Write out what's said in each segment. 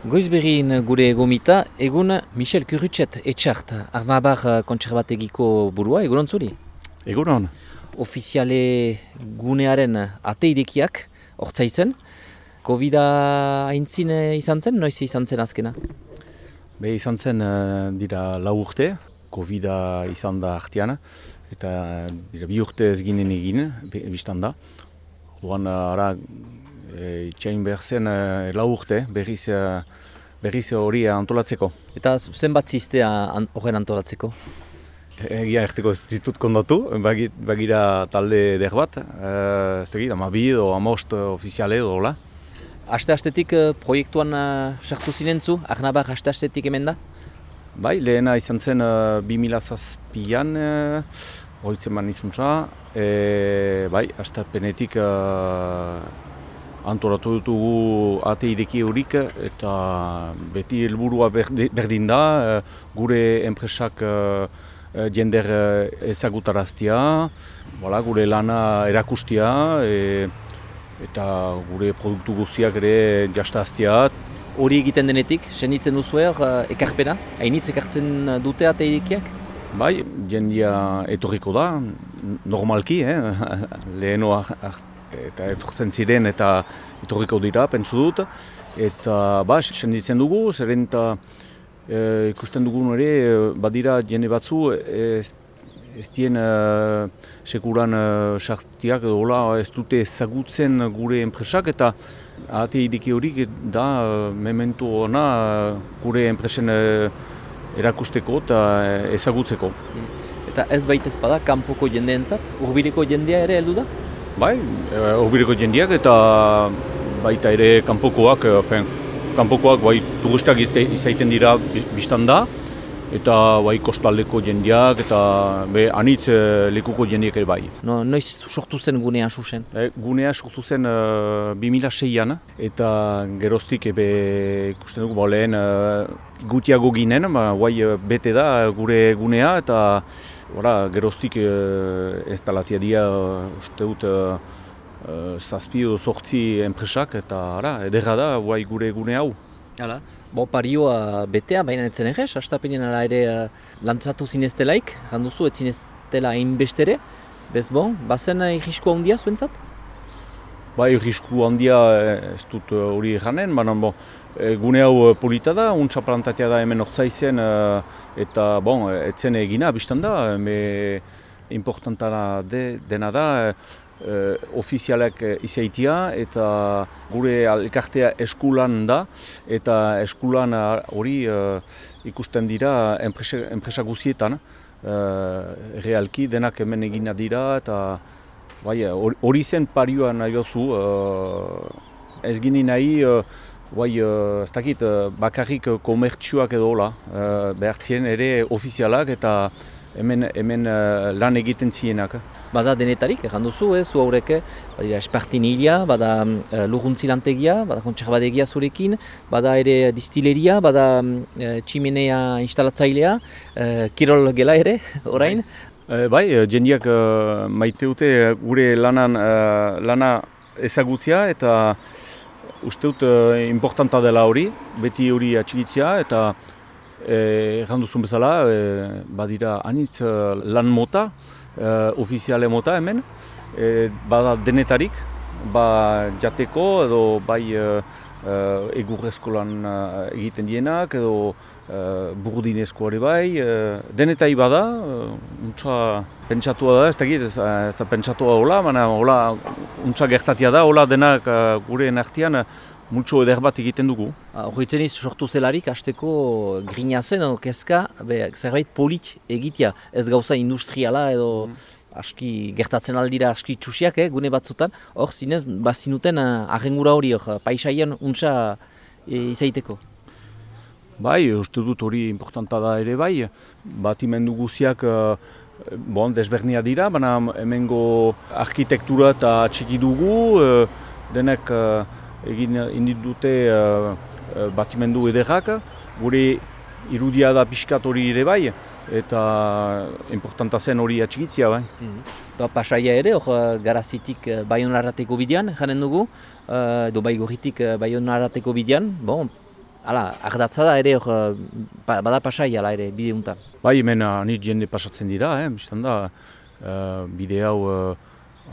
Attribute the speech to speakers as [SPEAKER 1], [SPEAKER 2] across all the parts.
[SPEAKER 1] Goizberin gure gomita, egun Michel Kurutxet etxart, Arnabar kontserbategiko burua, egunon zuri?
[SPEAKER 2] Egunon.
[SPEAKER 1] Ofiziale gunearen ateidekiak, hortzaizen. Covid-a haintzin izan zen, noiz izan zen azkena?
[SPEAKER 2] Be izan zen uh, dira lau urte, Covid-a izan da artean, eta dira bi urte ez ginen egin, biztan da. Oan, ara, e, itxain behar zen e, lau urte berriz, e, berriz hori antolatzeko.
[SPEAKER 1] Eta zenbat ziztea horren antolatzeko?
[SPEAKER 2] Egia erteko ez ditut kondatu, bagira talde der bat, e, ez tegit, ama bi edo amost ofiziale edo hola.
[SPEAKER 1] Aste-astetik proiektuan sartu zinen zu, Arnabar aste-astetik hemen da?
[SPEAKER 2] Bai, lehena izan zen uh, 2008an, uh, oitzen man izuntza, e, bai, astapenetik uh, antolatu dutugu ate ideki horik eta beti helburua berdin da eh, gure enpresak uh, jender ezagutaraztia, voilà, gure lana erakustia e, eta gure produktu guztiak ere jastaztia.
[SPEAKER 1] Hori egiten denetik, senditzen duzu er, ekarpena? Hainitz ekartzen dute ate idekiak?
[SPEAKER 2] Bai, jendia etorriko da, normalki, eh? lehenoa eta etortzen ziren eta etorriko dira, pentsu dut. Eta ba, senditzen dugu, zeren eta e, ikusten dugun ere, badira jende batzu, ez, ez dien e, sekuran e, sartiak edo hola, ez dute ezagutzen gure enpresak eta ate ideki horik da mementu ona gure enpresen e, erakusteko eta ezagutzeko.
[SPEAKER 1] Eta ez baita ezpada, kanpoko jendeentzat, urbileko jendea ere heldu da?
[SPEAKER 2] Bai, urbireko jendiak eta baita ere kanpokoak, fen, kanpokoak bai turistak izaiten dira biztan da, eta bai kostaldeko jendiak eta be anitz lekuko jendiak ere bai.
[SPEAKER 1] No, noiz sortu zen gunea susen?
[SPEAKER 2] E, gunea sortu zen uh, 2006an eta geroztik ebe ikusten dugu lehen uh, gutiago ginen, ba, bai bete da gure gunea eta Hora, geroztik ez da latia dia, uste dut, zazpi edo sortzi enpresak, eta ara, edera da, guai gure gune hau.
[SPEAKER 1] Hala, bo parioa betea, baina etzen egez, astapenien ara ere lantzatu zineztelaik, janduzu, ez zineztela bestere, bez bon, bazen irrisko handia zuentzat?
[SPEAKER 2] Ba, irrisku handia ez dut hori janen, baina bon, E, gune hau polita da, untsa plantatea da hemen ortsaizen e, eta bon, etzen egina biztan da, me importantana de, dena da e, ofizialak izaitia eta gure elkartea eskulan da eta eskulan hori ikusten dira enpresa, guzietan realki denak hemen egina dira eta bai, hori zen parioa nahi bezu ez gini nahi Bai, uh, ez dakit, bakarrik komertsuak edo hola, behartzien ere ofizialak eta hemen, hemen uh, lan egiten zienak.
[SPEAKER 1] Bada denetarik, egin duzu, eh, zu haureke, badira espartin hilia, bada uh, luruntzi lantegia, bada kontserbadegia zurekin, bada ere distileria, bada uh, tximenea instalatzailea, uh, kirol gela ere, orain.
[SPEAKER 2] Bai, bai jendiak uh, maite dute gure lanan, uh, lana ezagutzia eta uste dut uh, importanta dela hori, beti hori atxigitzia eta eh, errandu zuen bezala, eh, badira anitz lan mota, uh, ofiziale mota hemen, eh, bada denetarik, ba jateko edo bai uh, egurrezko lan egiten dienak edo uh, burdinezko hori bai, uh, denetai bada, uh, pentsatua da, ez da ez, ez da pentsatua hola, baina hola untsa gertatia da, hola denak uh, gure multxo eder bat egiten dugu.
[SPEAKER 1] Horritzen iz, sortu zelarik, hasteko grina zen, edo kezka, be, zerbait polit egitea, ez gauza industriala edo mm. aski gertatzen aldira aski txusiak, eh, gune batzutan, hor zinez, bazinuten uh, ahengura hori, hor, paisaian untsa e, izaiteko.
[SPEAKER 2] Bai, uste dut hori importanta da ere bai, batimendu guziak bon, desbernia dira, baina hemengo arkitektura eta txiki dugu, uh, denek uh, egin indit dute uh, batimendu ederrak, gure irudia da pixkat hori ere bai, eta importanta zen hori atxigitzia bai. Mm
[SPEAKER 1] -hmm. Pasaia ere, hor garazitik Bayon Arrateko bidean, janen dugu, edo uh, bai gorritik Bayon Arrateko bidean, bon, ala, ardatza da ere hor, bada pasai ala ere bide untan.
[SPEAKER 2] Bai, hemen anitz jende pasatzen dira, eh? biztan da, uh, bide hau uh,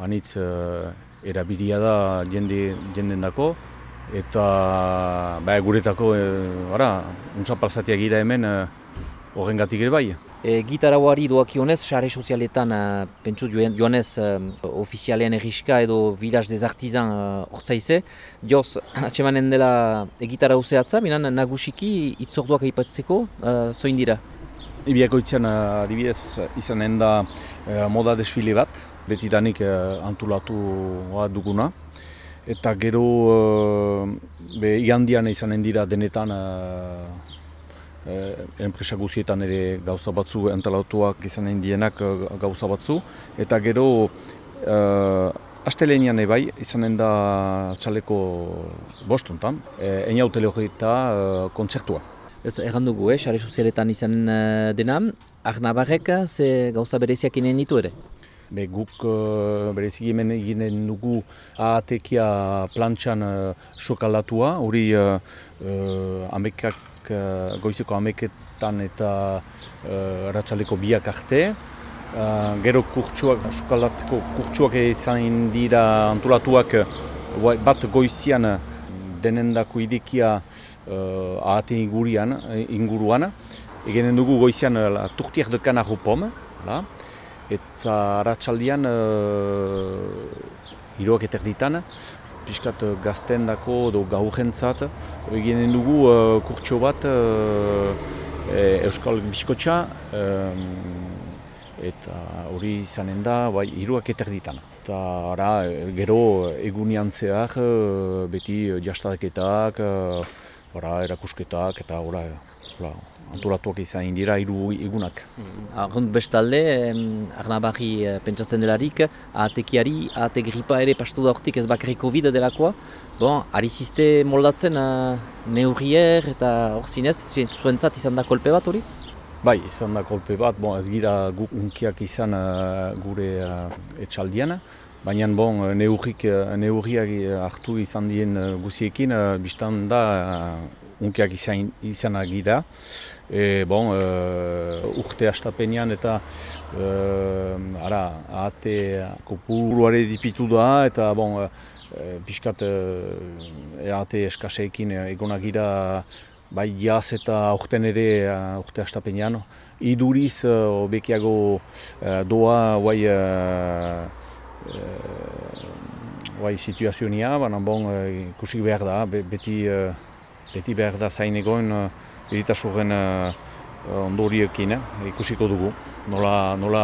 [SPEAKER 2] anitz uh, erabilia da jende, jenden dako, eta bai, guretako, uh, ara, untsa gira hemen, uh, horrengatik ere bai.
[SPEAKER 1] E, Gitarauari doakionez, sare sozialetan, uh, pentsu joanez uh, ofizialean egiska edo Village des Artizan hortzaize. Uh, Dioz, atxemanen dela egitarau zehatza, binan nagusiki itzorduak aipatzeko, uh, zoin dira?
[SPEAKER 2] Ibiako itzean, uh, adibidez, izanen da uh, moda desfile bat, betidanik uh, antulatu duguna. Eta gero, be, igandian izanen dira denetan eh, enpresa guzietan ere gauza batzu entalatuak izanen dienak eh, gauza batzu. Eta gero, eh, astelenian ebai izanen da txaleko bostuntan, eh, enia eta eh, kontzertua.
[SPEAKER 1] Ez erran dugu, eh, xare sozialetan izanen uh, dena, Arnabarrek ze gauza bereziak inen ditu ere?
[SPEAKER 2] Be, guk uh, berezik hemen eginen dugu ahatekia plantxan uh, sokalatua, hori uh, amekak uh, goizeko ameketan eta uh, ratxaleko biak arte. Uh, gero kurtsuak, sukaldatzeko kurtsuak izan dira antolatuak bat goizian denendako idekia uh, ahate ingurian, inguruan. Egenen dugu goizian la turtiak de kanarro pom, la. eta ratxaldian uh, hiroak eterditan pixkat eh, gazten dako edo gaurrentzat eginen dugu uh, kurtso bat uh, Euskal Biskotxa eta hori izanen da bai, hiruak eterditan. Eta ara, gero egunian zehar beti jastadeketak, ora, erakusketak eta ora, ora, antolatuak izan dira hiru egunak.
[SPEAKER 1] Arrunt bestalde, Arnabarri eh, pentsatzen delarik, ahatekiari, ahate gripa ere pastu da hortik ez bakarri COVID delakoa. Bon, ari ziste moldatzen uh, neurrier eta hor zinez, zuentzat izan da kolpe bat hori?
[SPEAKER 2] Bai, izan da kolpe bat, bon, ez gira guk unkiak izan uh, gure uh, etxaldiana. Baina bon, neurrik, neurriak hartu izan dien guziekin, biztan da unkiak izan, izan agira. E, bon, e, urte astapenean eta e, ara, ahate kopuruare dipitu da eta bon, e, pixkat e, ahate eskaseekin egonagira bai jaz eta urten ere urte astapenean. Iduriz, obekiago doa bai, bai situazionia, baina bon, ikusik behar da, beti beti behar da zain egoen uh, eritasurren ondoriekin uh, ikusiko dugu. Nola, nola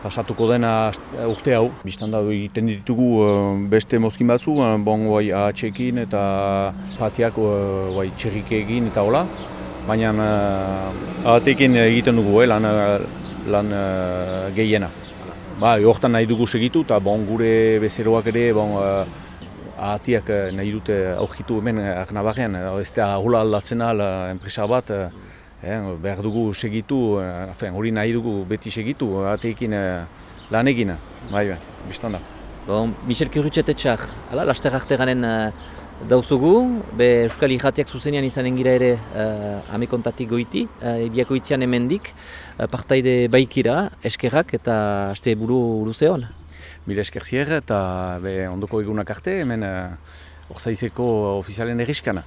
[SPEAKER 2] pasatuko dena urte hau. Bistan da egiten ditugu beste mozkin batzu, bon bai ahatxekin eta patiak bai egin eta hola. Baina ahatekin egiten dugu, eh, lan, lan gehiena. Ba, hortan nahi dugu segitu eta bon, gure bezeroak ere bon, ahatiak eh, nahi dute aurkitu hemen eh, Arnabarrean, eh, ez da hula aldatzen ala enpresa bat, eh, behar dugu segitu, hori nahi dugu beti segitu, ahateekin lan egin, bai, bai, biztan da.
[SPEAKER 1] Bon, Michel Kurutxetetxar, ala, laster arte uh, dauzugu, be Euskal Irratiak zuzenean izanen gira ere uh, amekontatik goiti, uh, ebiako itzian emendik, uh, partaide baikira, eskerrak eta aste buru luzeon
[SPEAKER 2] mila esker eta be, ondoko egunak arte, hemen uh, orzaizeko ofizialen erriskana.